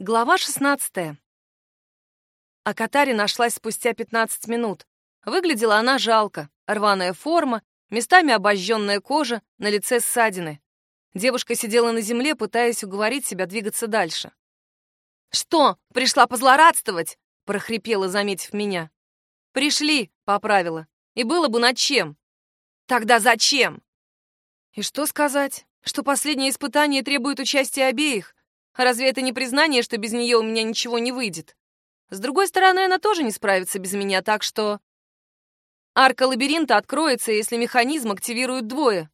Глава 16. А Катаре нашлась спустя 15 минут. Выглядела она жалко. Рваная форма, местами обожженная кожа, на лице ссадины. Девушка сидела на земле, пытаясь уговорить себя двигаться дальше. «Что, пришла позлорадствовать?» — прохрипела, заметив меня. «Пришли», — поправила. «И было бы над чем». «Тогда зачем?» И что сказать? Что последнее испытание требует участия обеих? Разве это не признание, что без нее у меня ничего не выйдет? С другой стороны, она тоже не справится без меня, так что... Арка лабиринта откроется, если механизм активируют двое.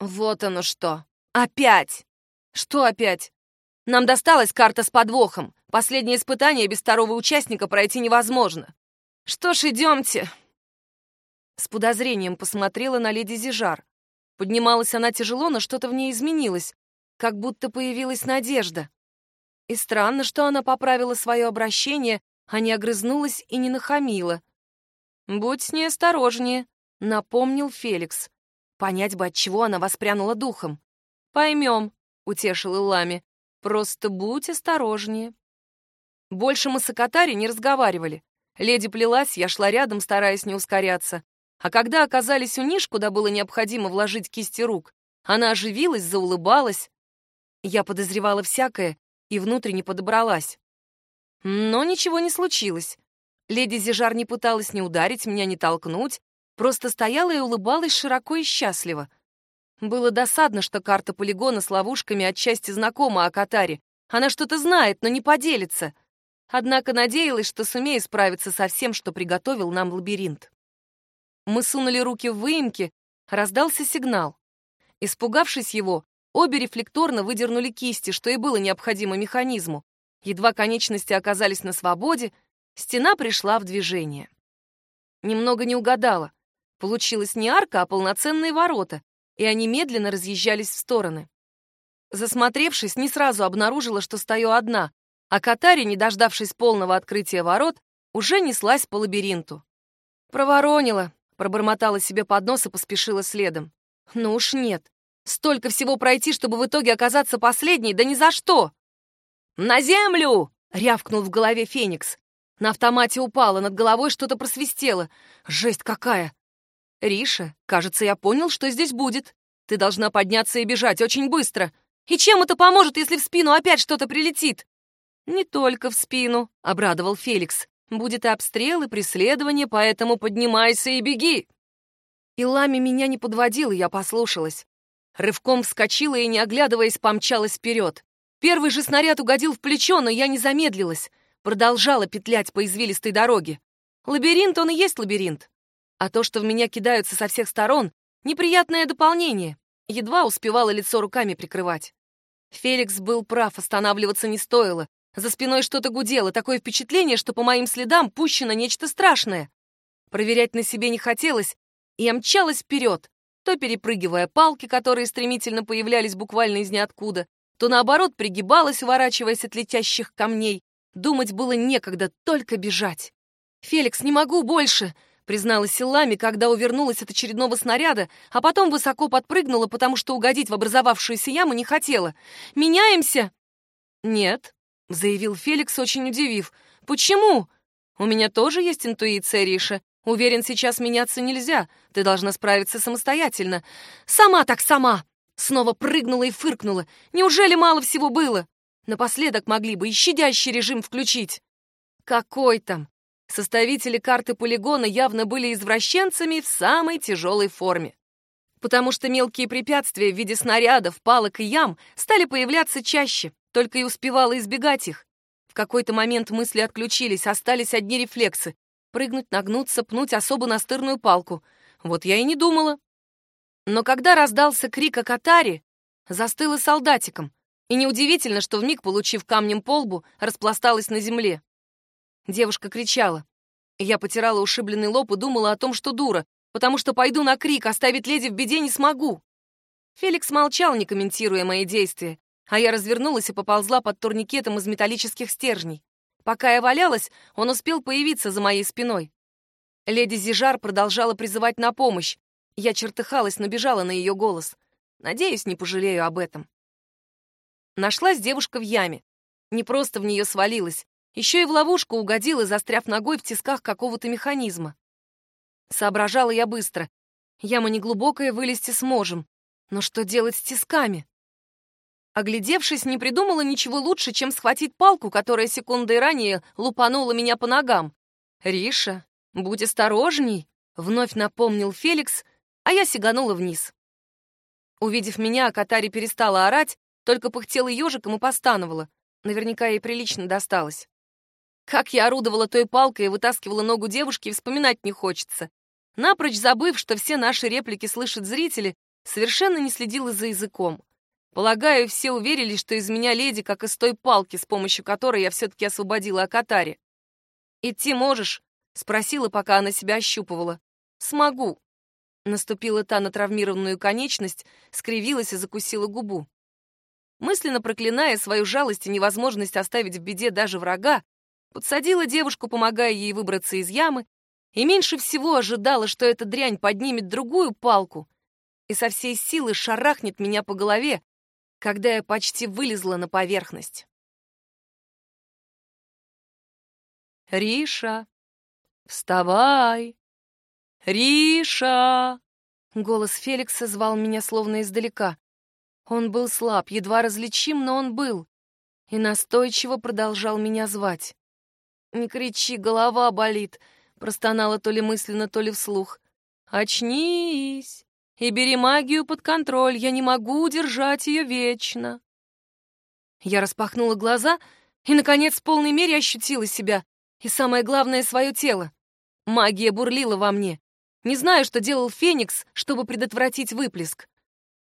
Вот оно что. Опять! Что опять? Нам досталась карта с подвохом. Последнее испытание без второго участника пройти невозможно. Что ж, идемте. С подозрением посмотрела на леди Зижар. Поднималась она тяжело, но что-то в ней изменилось как будто появилась надежда. И странно, что она поправила свое обращение, а не огрызнулась и не нахамила. «Будь с ней осторожнее», — напомнил Феликс. Понять бы, от чего она воспрянула духом. «Поймем», — утешил Илами. «Просто будь осторожнее». Больше мы с Акатари не разговаривали. Леди плелась, я шла рядом, стараясь не ускоряться. А когда оказались у ниш, куда было необходимо вложить кисти рук, она оживилась, заулыбалась, я подозревала всякое и внутренне подобралась. Но ничего не случилось. Леди Зижар не пыталась ни ударить меня, ни толкнуть, просто стояла и улыбалась широко и счастливо. Было досадно, что карта полигона с ловушками отчасти знакома о Катаре. Она что-то знает, но не поделится. Однако надеялась, что сумею справиться со всем, что приготовил нам лабиринт. Мы сунули руки в выемки, раздался сигнал. Испугавшись его, Обе рефлекторно выдернули кисти, что и было необходимо механизму. Едва конечности оказались на свободе, стена пришла в движение. Немного не угадала. Получилась не арка, а полноценные ворота, и они медленно разъезжались в стороны. Засмотревшись, не сразу обнаружила, что стою одна, а Катари, не дождавшись полного открытия ворот, уже неслась по лабиринту. «Проворонила», — пробормотала себе под нос и поспешила следом. «Ну уж нет. Столько всего пройти, чтобы в итоге оказаться последней, да ни за что! «На землю!» — рявкнул в голове Феникс. На автомате упало, над головой что-то просвистело. Жесть какая! «Риша, кажется, я понял, что здесь будет. Ты должна подняться и бежать очень быстро. И чем это поможет, если в спину опять что-то прилетит?» «Не только в спину», — обрадовал Феликс. «Будет и обстрел, и преследование, поэтому поднимайся и беги». И Лами меня не подводил, и я послушалась. Рывком вскочила и, не оглядываясь, помчалась вперед. Первый же снаряд угодил в плечо, но я не замедлилась. Продолжала петлять по извилистой дороге. Лабиринт, он и есть лабиринт. А то, что в меня кидаются со всех сторон, неприятное дополнение. Едва успевала лицо руками прикрывать. Феликс был прав, останавливаться не стоило. За спиной что-то гудело, такое впечатление, что по моим следам пущено нечто страшное. Проверять на себе не хотелось, и я мчалась вперед, то перепрыгивая палки, которые стремительно появлялись буквально из ниоткуда, то наоборот пригибалась, уворачиваясь от летящих камней. Думать было некогда, только бежать. «Феликс, не могу больше!» призналась силами, когда увернулась от очередного снаряда, а потом высоко подпрыгнула, потому что угодить в образовавшуюся яму не хотела. «Меняемся?» «Нет», — заявил Феликс, очень удивив. «Почему?» «У меня тоже есть интуиция, Риша. Уверен, сейчас меняться нельзя. Ты должна справиться самостоятельно. Сама так сама! Снова прыгнула и фыркнула. Неужели мало всего было? Напоследок могли бы и щадящий режим включить. Какой там? Составители карты полигона явно были извращенцами в самой тяжелой форме. Потому что мелкие препятствия в виде снарядов, палок и ям стали появляться чаще, только и успевала избегать их. В какой-то момент мысли отключились, остались одни рефлексы прыгнуть, нагнуться, пнуть особо настырную палку. Вот я и не думала. Но когда раздался крик о Катаре, застыла солдатиком. И неудивительно, что вмиг, получив камнем по лбу, распласталась на земле. Девушка кричала. Я потирала ушибленный лоб и думала о том, что дура, потому что пойду на крик, оставить леди в беде не смогу. Феликс молчал, не комментируя мои действия, а я развернулась и поползла под турникетом из металлических стержней. Пока я валялась, он успел появиться за моей спиной. Леди Зижар продолжала призывать на помощь. Я чертыхалась, но бежала на ее голос. Надеюсь, не пожалею об этом. Нашлась девушка в яме. Не просто в нее свалилась, еще и в ловушку угодила, застряв ногой в тисках какого-то механизма. Соображала я быстро. Яма неглубокая, вылезти сможем. Но что делать с тисками? Оглядевшись, не придумала ничего лучше, чем схватить палку, которая секундой ранее лупанула меня по ногам. «Риша, будь осторожней», — вновь напомнил Феликс, а я сиганула вниз. Увидев меня, Катари перестала орать, только пыхтела ежиком и постановала. Наверняка ей прилично досталось. Как я орудовала той палкой и вытаскивала ногу девушки, вспоминать не хочется. Напрочь забыв, что все наши реплики слышат зрители, совершенно не следила за языком. Полагаю, все уверились, что из меня леди, как из той палки, с помощью которой я все-таки освободила Акатари. «Идти можешь?» — спросила, пока она себя ощупывала. «Смогу». Наступила та на травмированную конечность, скривилась и закусила губу. Мысленно проклиная свою жалость и невозможность оставить в беде даже врага, подсадила девушку, помогая ей выбраться из ямы, и меньше всего ожидала, что эта дрянь поднимет другую палку и со всей силы шарахнет меня по голове, когда я почти вылезла на поверхность. «Риша, вставай! Риша!» Голос Феликса звал меня словно издалека. Он был слаб, едва различим, но он был. И настойчиво продолжал меня звать. «Не кричи, голова болит», — простонала то ли мысленно, то ли вслух. «Очнись и бери магию под контроль, я не могу удержать ее вечно». Я распахнула глаза и, наконец, в полной мере ощутила себя, и самое главное, свое тело. Магия бурлила во мне. Не знаю, что делал Феникс, чтобы предотвратить выплеск.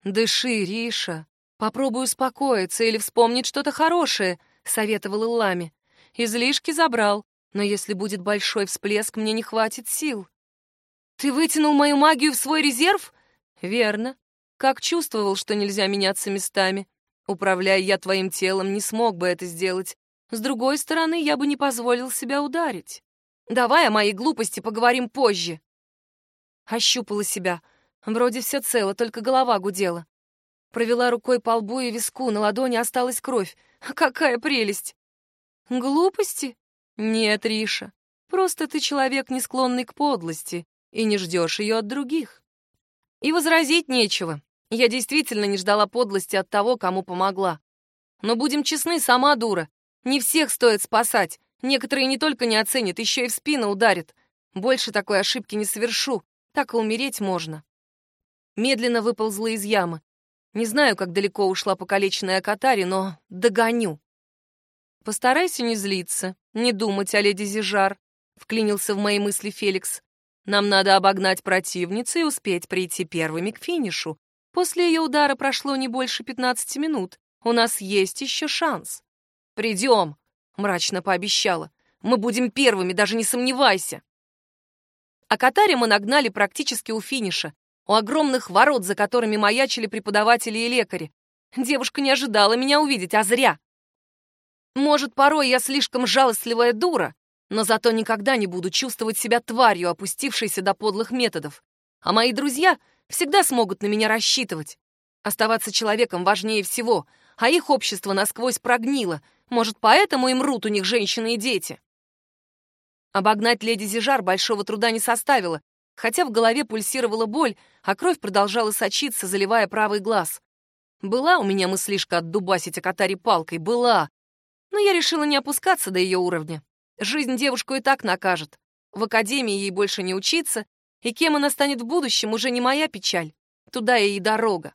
«Дыши, Риша. Попробуй успокоиться или вспомнить что-то хорошее», — советовал Иллами. Излишки забрал, но если будет большой всплеск, мне не хватит сил. Ты вытянул мою магию в свой резерв? Верно. Как чувствовал, что нельзя меняться местами. Управляя я твоим телом, не смог бы это сделать. С другой стороны, я бы не позволил себя ударить. Давай о моей глупости поговорим позже. Ощупала себя. Вроде все цело, только голова гудела. Провела рукой по лбу и виску, на ладони осталась кровь. Какая прелесть! Глупости? Нет, Риша. Просто ты человек, не склонный к подлости, и не ждешь ее от других. И возразить нечего. Я действительно не ждала подлости от того, кому помогла. Но будем честны, сама дура. Не всех стоит спасать. Некоторые не только не оценят, еще и в спину ударят. Больше такой ошибки не совершу. Так и умереть можно. Медленно выползла из ямы. Не знаю, как далеко ушла покалеченная Катари, но догоню. «Постарайся не злиться, не думать о леди Зижар», — вклинился в мои мысли Феликс. «Нам надо обогнать противницу и успеть прийти первыми к финишу. После ее удара прошло не больше пятнадцати минут. У нас есть еще шанс». «Придем», — мрачно пообещала. «Мы будем первыми, даже не сомневайся». А Катаре мы нагнали практически у финиша, у огромных ворот, за которыми маячили преподаватели и лекари. Девушка не ожидала меня увидеть, а зря. Может, порой я слишком жалостливая дура, но зато никогда не буду чувствовать себя тварью, опустившейся до подлых методов. А мои друзья всегда смогут на меня рассчитывать. Оставаться человеком важнее всего, а их общество насквозь прогнило. Может, поэтому и мрут у них женщины и дети. Обогнать леди Зижар большого труда не составило, хотя в голове пульсировала боль, а кровь продолжала сочиться, заливая правый глаз. Была у меня мыслишка отдубасить Акатари палкой, была, но я решила не опускаться до ее уровня. Жизнь девушку и так накажет. В академии ей больше не учиться, и кем она станет в будущем, уже не моя печаль. Туда ей и дорога.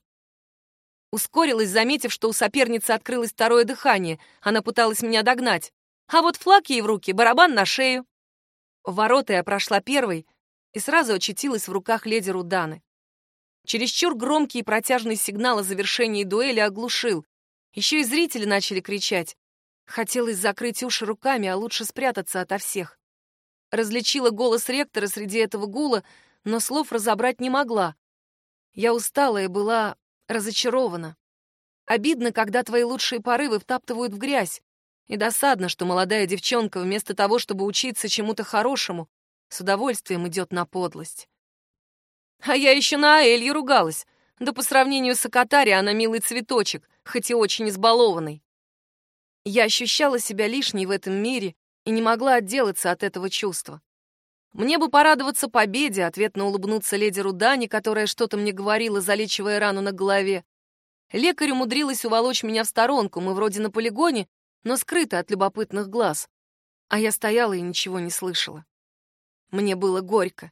Ускорилась, заметив, что у соперницы открылось второе дыхание. Она пыталась меня догнать. А вот флаг ей в руки, барабан на шею. В ворота я прошла первой и сразу очутилась в руках леди Руданы. Чересчур громкий и протяжный сигнал о завершении дуэли оглушил. Еще и зрители начали кричать. Хотелось закрыть уши руками, а лучше спрятаться ото всех. Различила голос ректора среди этого гула, но слов разобрать не могла. Я устала и была разочарована. Обидно, когда твои лучшие порывы втаптывают в грязь. И досадно, что молодая девчонка вместо того, чтобы учиться чему-то хорошему, с удовольствием идет на подлость. А я еще на Аэлью ругалась. Да по сравнению с Акатари она милый цветочек, хоть и очень избалованный. Я ощущала себя лишней в этом мире и не могла отделаться от этого чувства. Мне бы порадоваться победе, ответно улыбнуться леди Рудани, которая что-то мне говорила, залечивая рану на голове. Лекарь умудрилась уволочь меня в сторонку, мы вроде на полигоне, но скрыто от любопытных глаз. А я стояла и ничего не слышала. Мне было горько.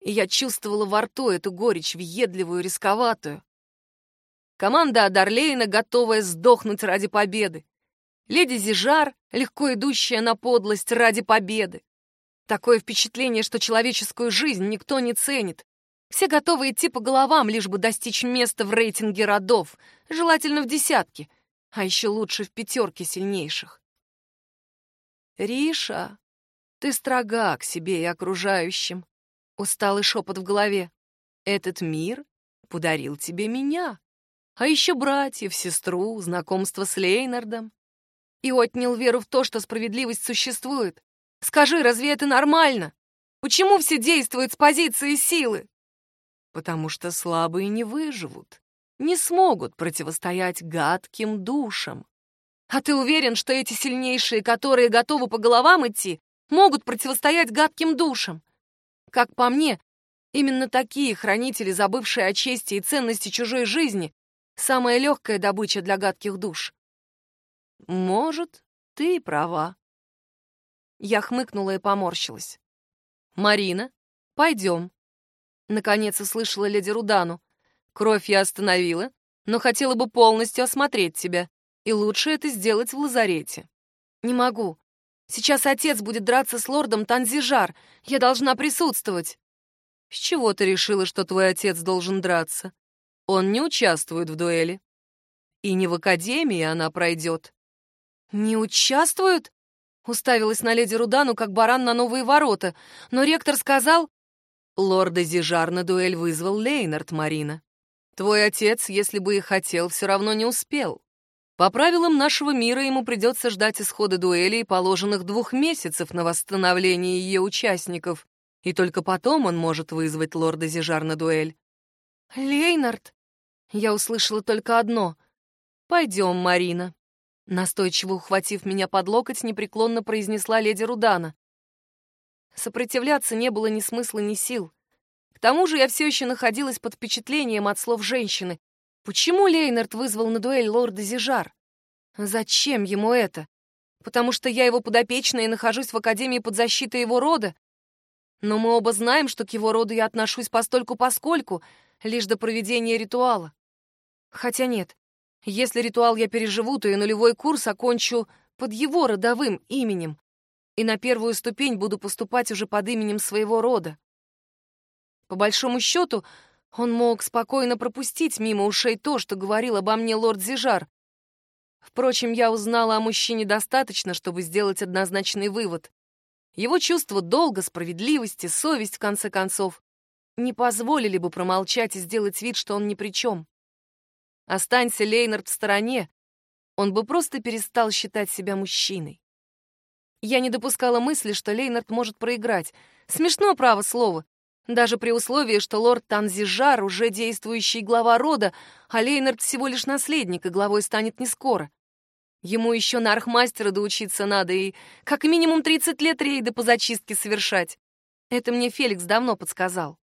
И я чувствовала во рту эту горечь, въедливую, рисковатую. Команда Адарлейна, готовая сдохнуть ради победы. Леди Зижар, легко идущая на подлость ради победы. Такое впечатление, что человеческую жизнь никто не ценит. Все готовы идти по головам, лишь бы достичь места в рейтинге родов, желательно в десятке, а еще лучше в пятерке сильнейших. «Риша, ты строга к себе и окружающим», — усталый шепот в голове. «Этот мир подарил тебе меня, а еще братьев, сестру, знакомство с Лейнардом. И отнял веру в то, что справедливость существует, Скажи, разве это нормально? Почему все действуют с позиции силы? Потому что слабые не выживут, не смогут противостоять гадким душам. А ты уверен, что эти сильнейшие, которые готовы по головам идти, могут противостоять гадким душам? Как по мне, именно такие хранители, забывшие о чести и ценности чужой жизни, самая легкая добыча для гадких душ. Может, ты права. Я хмыкнула и поморщилась. «Марина, пойдем». Наконец услышала леди Рудану. «Кровь я остановила, но хотела бы полностью осмотреть тебя, и лучше это сделать в лазарете». «Не могу. Сейчас отец будет драться с лордом Танзижар. Я должна присутствовать». «С чего ты решила, что твой отец должен драться? Он не участвует в дуэли. И не в академии она пройдет». «Не участвует?» Уставилась на леди Рудану, как баран на новые ворота, но ректор сказал... Лорда Зижар на дуэль вызвал Лейнард, Марина. Твой отец, если бы и хотел, все равно не успел. По правилам нашего мира ему придется ждать исхода дуэли и положенных двух месяцев на восстановление ее участников, и только потом он может вызвать лорда Зижар на дуэль. «Лейнард!» Я услышала только одно. «Пойдем, Марина». Настойчиво ухватив меня под локоть, непреклонно произнесла леди Рудана. Сопротивляться не было ни смысла, ни сил. К тому же я все еще находилась под впечатлением от слов женщины. Почему Лейнард вызвал на дуэль лорда Зижар? Зачем ему это? Потому что я его подопечная и нахожусь в Академии под защитой его рода? Но мы оба знаем, что к его роду я отношусь постольку-поскольку, лишь до проведения ритуала. Хотя нет, если ритуал я переживу, то и нулевой курс окончу под его родовым именем, и на первую ступень буду поступать уже под именем своего рода. По большому счету, он мог спокойно пропустить мимо ушей то, что говорил обо мне лорд Зижар. Впрочем, я узнала о мужчине достаточно, чтобы сделать однозначный вывод. Его чувство долга, справедливости, совесть, в конце концов, не позволили бы промолчать и сделать вид, что он ни при чем. Останься Лейнард в стороне, он бы просто перестал считать себя мужчиной. Я не допускала мысли, что Лейнард может проиграть. Смешно, право слово. Даже при условии, что лорд Танзижар уже действующий глава рода, а Лейнард всего лишь наследник, и главой станет не скоро. Ему еще на архмастера доучиться надо и как минимум 30 лет рейды по зачистке совершать. Это мне Феликс давно подсказал.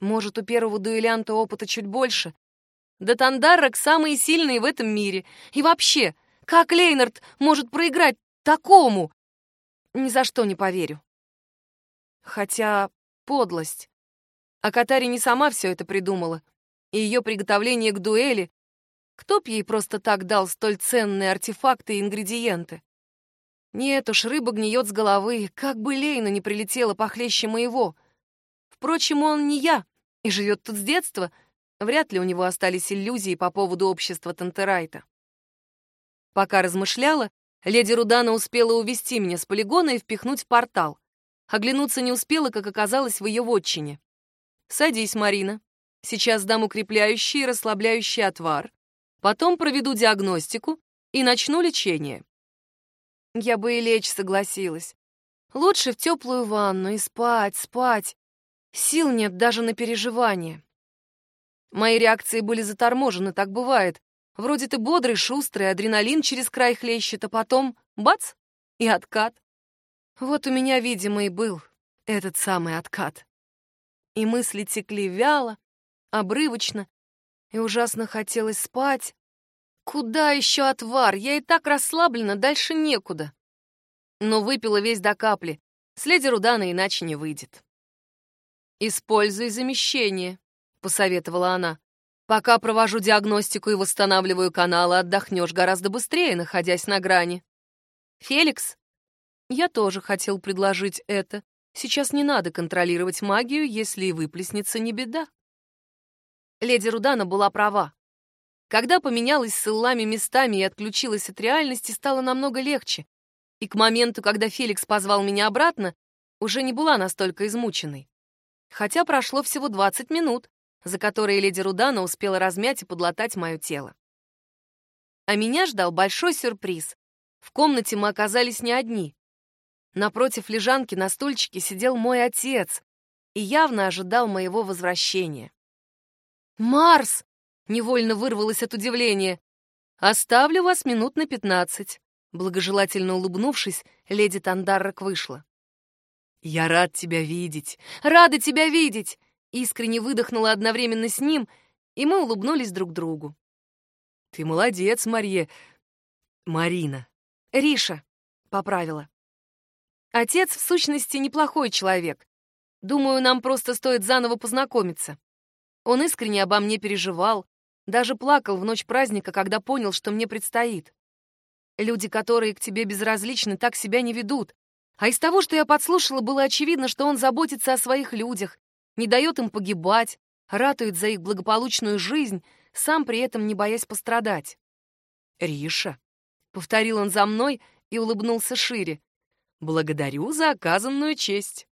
Может, у первого дуэлянта опыта чуть больше, да Тандаррак самые сильные в этом мире. И вообще, как Лейнард может проиграть такому? Ни за что не поверю. Хотя подлость. А Катари не сама все это придумала. И ее приготовление к дуэли. Кто б ей просто так дал столь ценные артефакты и ингредиенты? Нет уж, рыба гниет с головы, как бы Лейна не прилетела похлеще моего. Впрочем, он не я, и живет тут с детства, Вряд ли у него остались иллюзии по поводу общества Тантерайта. Пока размышляла, леди Рудана успела увести меня с полигона и впихнуть в портал. Оглянуться не успела, как оказалось в ее вотчине. «Садись, Марина. Сейчас дам укрепляющий и расслабляющий отвар. Потом проведу диагностику и начну лечение». Я бы и лечь согласилась. Лучше в теплую ванну и спать, спать. Сил нет даже на переживания. Мои реакции были заторможены, так бывает. Вроде ты бодрый, шустрый, адреналин через край хлещет, а потом — бац! — и откат. Вот у меня, видимо, и был этот самый откат. И мысли текли вяло, обрывочно, и ужасно хотелось спать. Куда еще отвар? Я и так расслаблена, дальше некуда. Но выпила весь до капли. С леди Рудана иначе не выйдет. «Используй замещение», — посоветовала она. «Пока провожу диагностику и восстанавливаю каналы, отдохнешь гораздо быстрее, находясь на грани». «Феликс?» Я тоже хотел предложить это. Сейчас не надо контролировать магию, если и выплеснется не беда. Леди Рудана была права. Когда поменялась с Иллами местами и отключилась от реальности, стало намного легче. И к моменту, когда Феликс позвал меня обратно, уже не была настолько измученной. Хотя прошло всего 20 минут, за которые леди Рудана успела размять и подлатать мое тело. А меня ждал большой сюрприз. В комнате мы оказались не одни. Напротив лежанки на стульчике сидел мой отец и явно ожидал моего возвращения. «Марс!» Невольно вырвалась от удивления. «Оставлю вас минут на пятнадцать». Благожелательно улыбнувшись, леди Тандаррак вышла. «Я рад тебя видеть! Рада тебя видеть!» Искренне выдохнула одновременно с ним, и мы улыбнулись друг другу. «Ты молодец, Марье... Марина!» «Риша!» — поправила. «Отец, в сущности, неплохой человек. Думаю, нам просто стоит заново познакомиться. Он искренне обо мне переживал, даже плакал в ночь праздника, когда понял, что мне предстоит. Люди, которые к тебе безразличны, так себя не ведут. А из того, что я подслушала, было очевидно, что он заботится о своих людях, не дает им погибать, ратует за их благополучную жизнь, сам при этом не боясь пострадать. «Риша», — повторил он за мной и улыбнулся шире, — «благодарю за оказанную честь».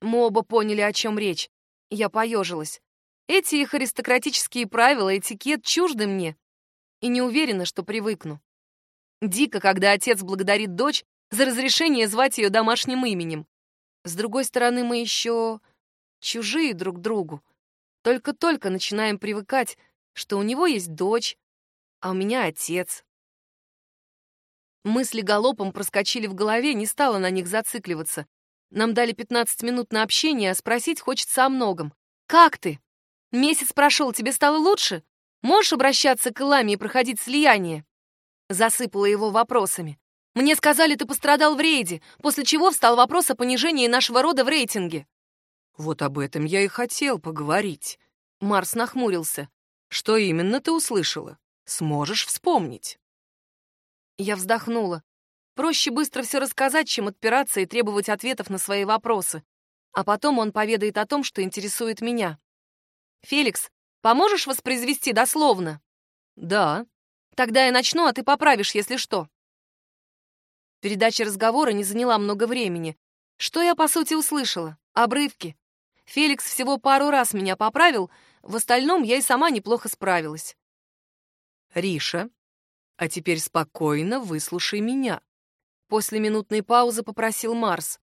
Мы оба поняли, о чем речь. Я поежилась. Эти их аристократические правила, этикет чужды мне. И не уверена, что привыкну. Дико, когда отец благодарит дочь за разрешение звать ее домашним именем. С другой стороны, мы еще чужие друг другу. Только-только начинаем привыкать, что у него есть дочь, а у меня отец. Мысли галопом проскочили в голове, не стала на них зацикливаться. Нам дали 15 минут на общение, а спросить хочется о многом. «Как ты?» Месяц прошел, тебе стало лучше? Можешь обращаться к Иламе и проходить слияние?» Засыпала его вопросами. «Мне сказали, ты пострадал в рейде, после чего встал вопрос о понижении нашего рода в рейтинге». «Вот об этом я и хотел поговорить». Марс нахмурился. «Что именно ты услышала? Сможешь вспомнить?» Я вздохнула. Проще быстро все рассказать, чем отпираться и требовать ответов на свои вопросы. А потом он поведает о том, что интересует меня. «Феликс, поможешь воспроизвести дословно?» «Да». «Тогда я начну, а ты поправишь, если что». Передача разговора не заняла много времени. Что я, по сути, услышала? Обрывки. Феликс всего пару раз меня поправил, в остальном я и сама неплохо справилась. «Риша, а теперь спокойно выслушай меня», — после минутной паузы попросил Марс.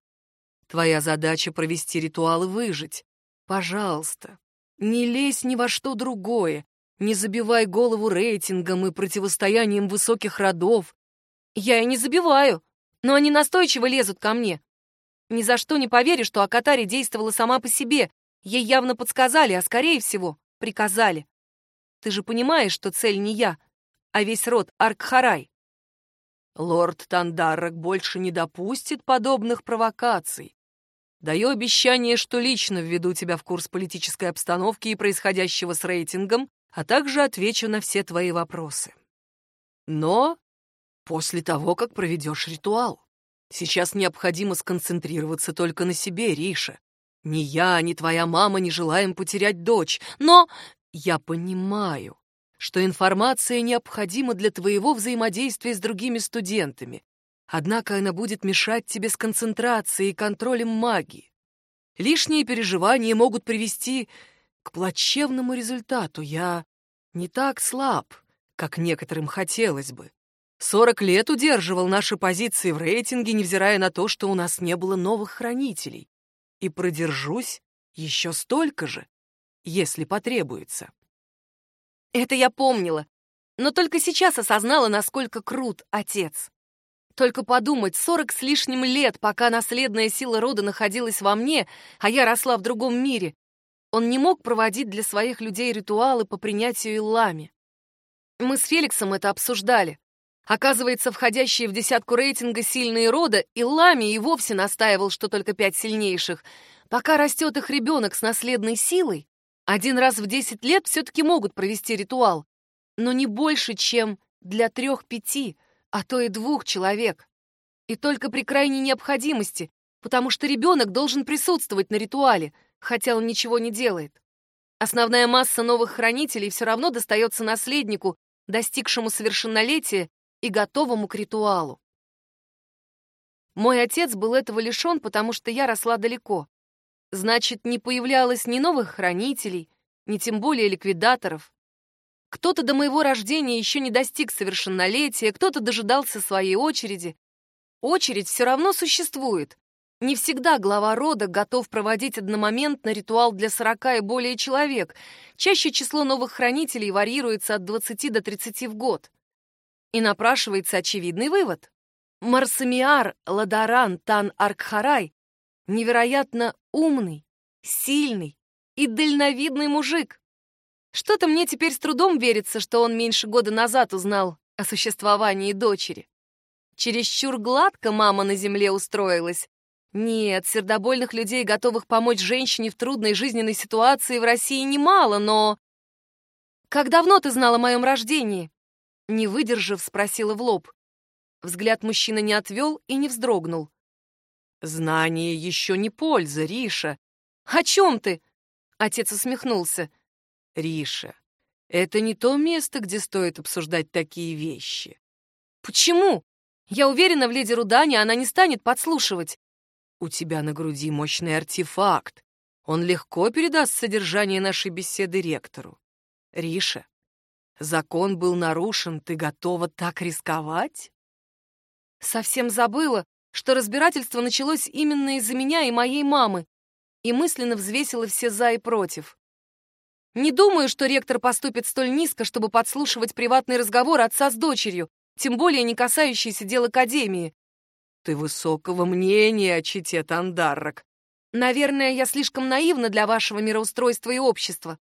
«Твоя задача — провести ритуал и выжить. Пожалуйста, не лезь ни во что другое, не забивай голову рейтингом и противостоянием высоких родов. Я и не забиваю, но они настойчиво лезут ко мне. Ни за что не поверю, что Акатари действовала сама по себе. Ей явно подсказали, а скорее всего, приказали. Ты же понимаешь, что цель не я, а весь род Аркхарай. Лорд Тандаррак больше не допустит подобных провокаций. Даю обещание, что лично введу тебя в курс политической обстановки и происходящего с рейтингом, а также отвечу на все твои вопросы. Но после того, как проведешь ритуал. Сейчас необходимо сконцентрироваться только на себе, Риша. Ни я, ни твоя мама не желаем потерять дочь, но я понимаю, что информация необходима для твоего взаимодействия с другими студентами, Однако она будет мешать тебе с концентрацией и контролем магии. Лишние переживания могут привести к плачевному результату. Я не так слаб, как некоторым хотелось бы. Сорок лет удерживал наши позиции в рейтинге, невзирая на то, что у нас не было новых хранителей. И продержусь еще столько же, если потребуется. Это я помнила. Но только сейчас осознала, насколько крут отец. Только подумать, сорок с лишним лет, пока наследная сила рода находилась во мне, а я росла в другом мире, он не мог проводить для своих людей ритуалы по принятию Иллами. Мы с Феликсом это обсуждали. Оказывается, входящие в десятку рейтинга сильные рода, Иллами и вовсе настаивал, что только пять сильнейших. Пока растет их ребенок с наследной силой, один раз в десять лет все-таки могут провести ритуал, но не больше, чем для трех-пяти, а то и двух человек. И только при крайней необходимости, потому что ребенок должен присутствовать на ритуале — хотя он ничего не делает. Основная масса новых хранителей все равно достается наследнику, достигшему совершеннолетия и готовому к ритуалу. Мой отец был этого лишен, потому что я росла далеко. Значит, не появлялось ни новых хранителей, ни тем более ликвидаторов. Кто-то до моего рождения еще не достиг совершеннолетия, кто-то дожидался своей очереди. Очередь все равно существует, не всегда глава рода готов проводить одномоментно ритуал для 40 и более человек. Чаще число новых хранителей варьируется от 20 до 30 в год. И напрашивается очевидный вывод. Марсамиар Ладаран Тан Аркхарай невероятно умный, сильный и дальновидный мужик. Что-то мне теперь с трудом верится, что он меньше года назад узнал о существовании дочери. Чересчур гладко мама на земле устроилась, нет, сердобольных людей, готовых помочь женщине в трудной жизненной ситуации, в России немало, но... «Как давно ты знала о моем рождении?» Не выдержав, спросила в лоб. Взгляд мужчины не отвел и не вздрогнул. «Знание еще не польза, Риша». «О чем ты?» Отец усмехнулся. «Риша, это не то место, где стоит обсуждать такие вещи». «Почему? Я уверена, в леди Рудане она не станет подслушивать. У тебя на груди мощный артефакт. Он легко передаст содержание нашей беседы ректору. Риша, закон был нарушен, ты готова так рисковать? Совсем забыла, что разбирательство началось именно из-за меня и моей мамы, и мысленно взвесила все «за» и «против». Не думаю, что ректор поступит столь низко, чтобы подслушивать приватный разговор отца с дочерью, тем более не касающийся дел Академии. Ты высокого мнения о чите Тандаррок. Наверное, я слишком наивна для вашего мироустройства и общества.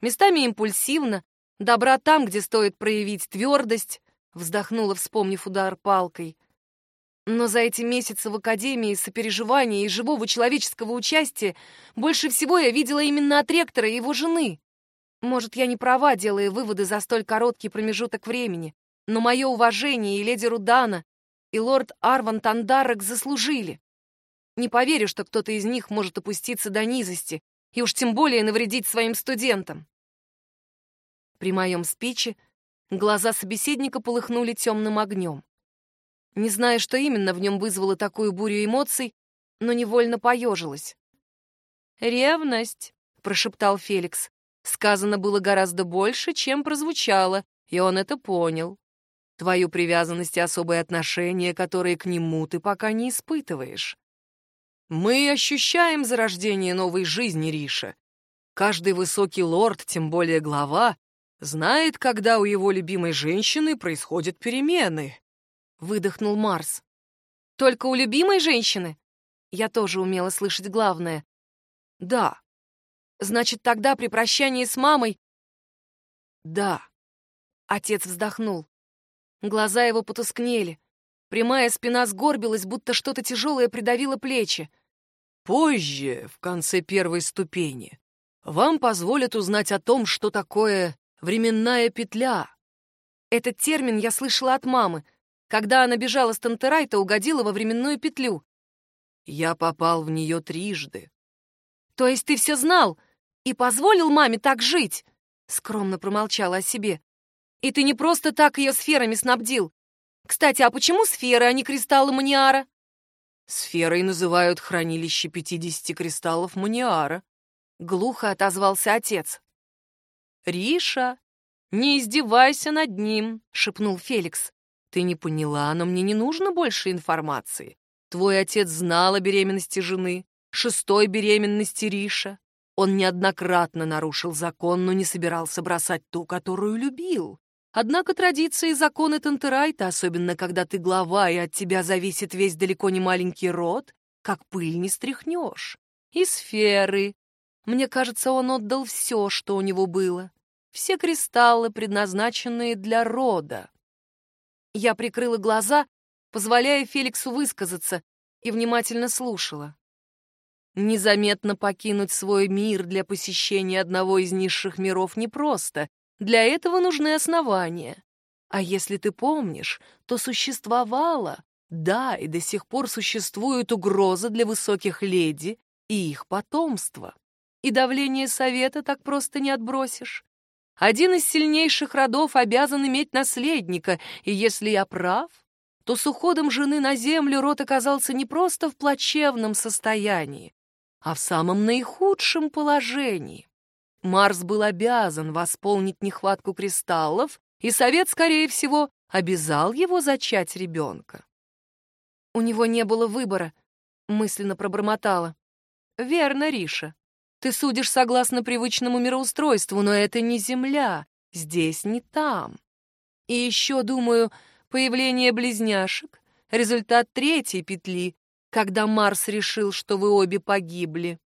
Местами импульсивно, добра там, где стоит проявить твердость, вздохнула, вспомнив удар палкой. Но за эти месяцы в академии сопереживания и живого человеческого участия больше всего я видела именно от ректора и его жены. Может, я не права, делая выводы за столь короткий промежуток времени, но мое уважение и леди Рудана, и лорд Арван Тандарок заслужили. Не поверю, что кто-то из них может опуститься до низости, и уж тем более навредить своим студентам. При моем спиче глаза собеседника полыхнули темным огнем. Не знаю, что именно в нем вызвало такую бурю эмоций, но невольно поежилась. «Ревность», — прошептал Феликс. Сказано было гораздо больше, чем прозвучало, и он это понял твою привязанность и особые отношения, которые к нему ты пока не испытываешь. Мы ощущаем зарождение новой жизни, Риша. Каждый высокий лорд, тем более глава, знает, когда у его любимой женщины происходят перемены. Выдохнул Марс. Только у любимой женщины? Я тоже умела слышать главное. Да. Значит, тогда при прощании с мамой... Да. Отец вздохнул. Глаза его потускнели. Прямая спина сгорбилась, будто что-то тяжелое придавило плечи. Позже, в конце первой ступени, вам позволят узнать о том, что такое временная петля. Этот термин я слышала от мамы. Когда она бежала с Тантерайта, угодила во временную петлю. Я попал в нее трижды. То есть ты все знал и позволил маме так жить? Скромно промолчала о себе. И ты не просто так ее сферами снабдил. Кстати, а почему сферы, а не кристаллы Маниара? Сферой называют хранилище 50 кристаллов Маниара. Глухо отозвался отец. Риша, не издевайся над ним, шепнул Феликс. Ты не поняла, но мне не нужно больше информации. Твой отец знал о беременности жены, шестой беременности Риша. Он неоднократно нарушил закон, но не собирался бросать ту, которую любил. Однако традиции и законы Тантерайта, особенно когда ты глава и от тебя зависит весь далеко не маленький род, как пыль не стряхнешь. И сферы. Мне кажется, он отдал все, что у него было. Все кристаллы, предназначенные для рода. Я прикрыла глаза, позволяя Феликсу высказаться, и внимательно слушала. Незаметно покинуть свой мир для посещения одного из низших миров непросто, для этого нужны основания. А если ты помнишь, то существовала, да, и до сих пор существует угроза для высоких леди и их потомства. И давление совета так просто не отбросишь. Один из сильнейших родов обязан иметь наследника, и если я прав, то с уходом жены на землю род оказался не просто в плачевном состоянии, а в самом наихудшем положении. Марс был обязан восполнить нехватку кристаллов, и совет, скорее всего, обязал его зачать ребенка. У него не было выбора, мысленно пробормотала. Верно, Риша. Ты судишь согласно привычному мироустройству, но это не Земля, здесь не там. И еще, думаю, появление близняшек — результат третьей петли, когда Марс решил, что вы обе погибли.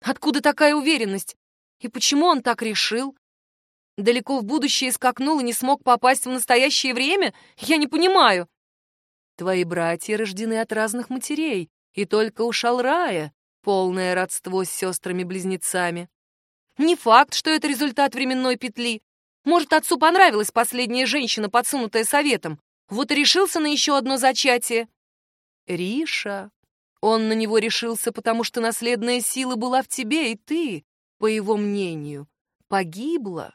Откуда такая уверенность? И почему он так решил? Далеко в будущее скакнул и не смог попасть в настоящее время? Я не понимаю. Твои братья рождены от разных матерей, и только у Шалрая полное родство с сестрами-близнецами. Не факт, что это результат временной петли. Может, отцу понравилась последняя женщина, подсунутая советом. Вот и решился на еще одно зачатие. Риша. Он на него решился, потому что наследная сила была в тебе, и ты, по его мнению, погибла.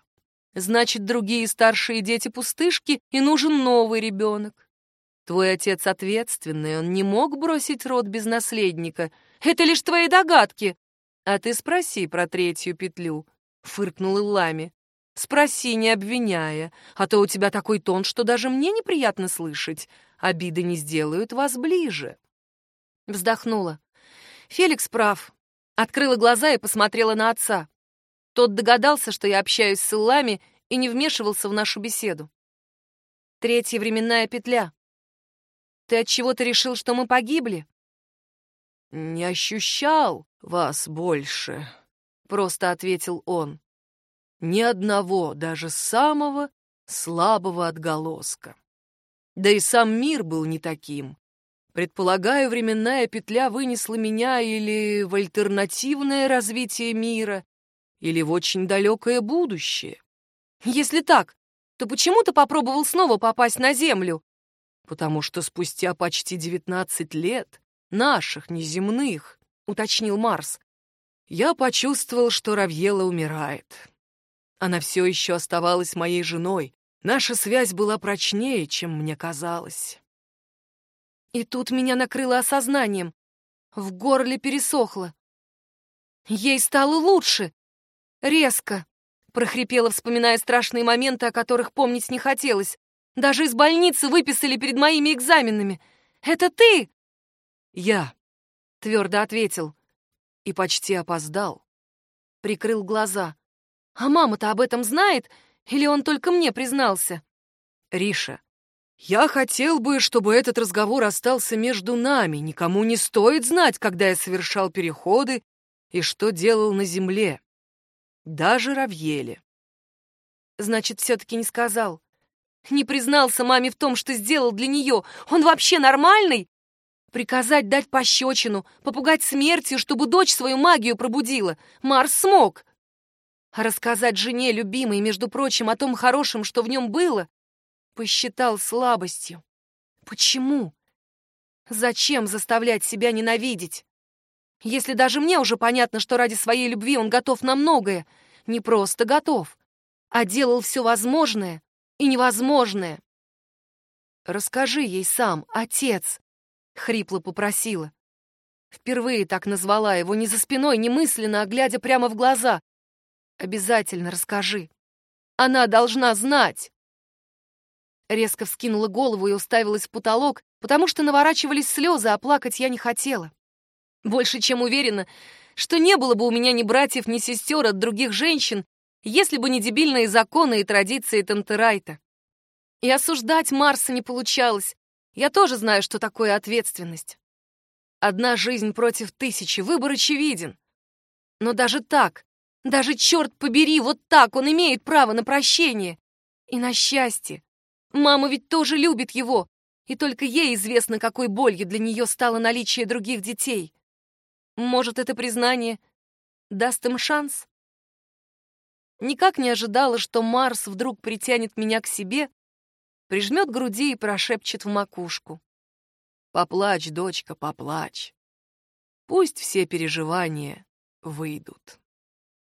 Значит, другие старшие дети пустышки, и нужен новый ребенок. Твой отец ответственный, он не мог бросить род без наследника. Это лишь твои догадки. А ты спроси про третью петлю, — фыркнул Иллами. Спроси, не обвиняя, а то у тебя такой тон, что даже мне неприятно слышать. Обиды не сделают вас ближе. Вздохнула. Феликс прав. Открыла глаза и посмотрела на отца. Тот догадался, что я общаюсь с Иллами, и не вмешивался в нашу беседу. Третья временная петля. Ты от чего-то решил, что мы погибли? Не ощущал вас больше, просто ответил он. Ни одного, даже самого слабого отголоска. Да и сам мир был не таким. Предполагаю, временная петля вынесла меня или в альтернативное развитие мира, или в очень далекое будущее. Если так, то почему ты попробовал снова попасть на Землю? Потому что спустя почти девятнадцать лет, наших, неземных, уточнил Марс, я почувствовал, что Равьела умирает. Она все еще оставалась моей женой. Наша связь была прочнее, чем мне казалось. И тут меня накрыло осознанием. В горле пересохло. Ей стало лучше. Резко. Прохрипела, вспоминая страшные моменты, о которых помнить не хотелось. Даже из больницы выписали перед моими экзаменами. Это ты? Я. Твердо ответил. И почти опоздал. Прикрыл глаза. А мама-то об этом знает? Или он только мне признался? Риша, я хотел бы, чтобы этот разговор остался между нами. Никому не стоит знать, когда я совершал переходы и что делал на земле. Даже Равьеле. Значит, все-таки не сказал. Не признался маме в том, что сделал для нее. Он вообще нормальный? Приказать дать пощечину, попугать смертью, чтобы дочь свою магию пробудила. Марс смог. А рассказать жене, любимой, между прочим, о том хорошем, что в нем было, посчитал слабостью. Почему? Зачем заставлять себя ненавидеть? Если даже мне уже понятно, что ради своей любви он готов на многое, не просто готов, а делал все возможное и невозможное. «Расскажи ей сам, отец», — хрипло попросила. Впервые так назвала его не за спиной, не мысленно, а глядя прямо в глаза. «Обязательно расскажи. Она должна знать». Резко вскинула голову и уставилась в потолок, потому что наворачивались слезы, а плакать я не хотела. Больше чем уверена, что не было бы у меня ни братьев, ни сестер от других женщин, если бы не дебильные законы и традиции Тантерайта. И осуждать Марса не получалось. Я тоже знаю, что такое ответственность. Одна жизнь против тысячи, выбор очевиден. Но даже так, даже, черт побери, вот так он имеет право на прощение и на счастье. Мама ведь тоже любит его, и только ей известно, какой болью для нее стало наличие других детей. Может, это признание даст им шанс? Никак не ожидала, что Марс вдруг притянет меня к себе, прижмет к груди и прошепчет в макушку. «Поплачь, дочка, поплачь. Пусть все переживания выйдут».